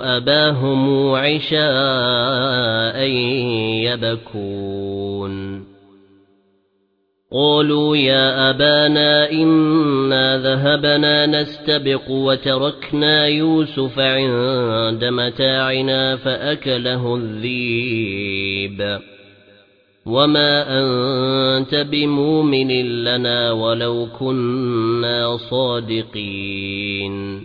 أَبَاهُمْ عِشَاءً يَبْكُونَ. قالوا يا أبانا إنا ذهبنا نستبق وتركنا يوسف عند متاعنا فأكله الذيب. وما أنت بمؤمن لنا ولو كنا صادقين.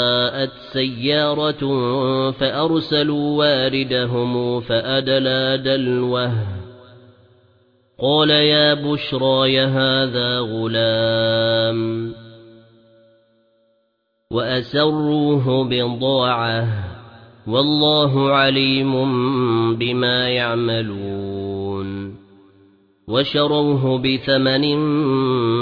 وجاءت سيارة فأرسلوا واردهم فأدلى دلوه. قال يا بشرى هذا غلام. وأسروه بضاعة. والله عليم بما يعملون. وشروه بثمن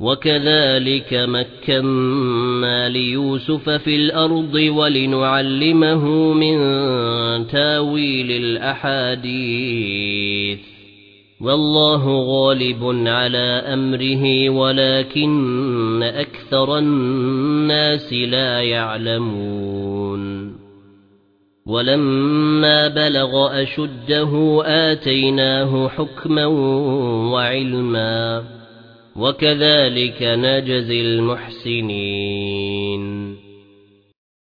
وكذلك مكنا ليوسف في الأرض ولنعلمه من تاويل الأحاديث. والله غالب على أمره ولكن أكثر الناس لا يعلمون. ولما بلغ أشده آتيناه حكما وعلما. وكذلك نجزي المحسنين.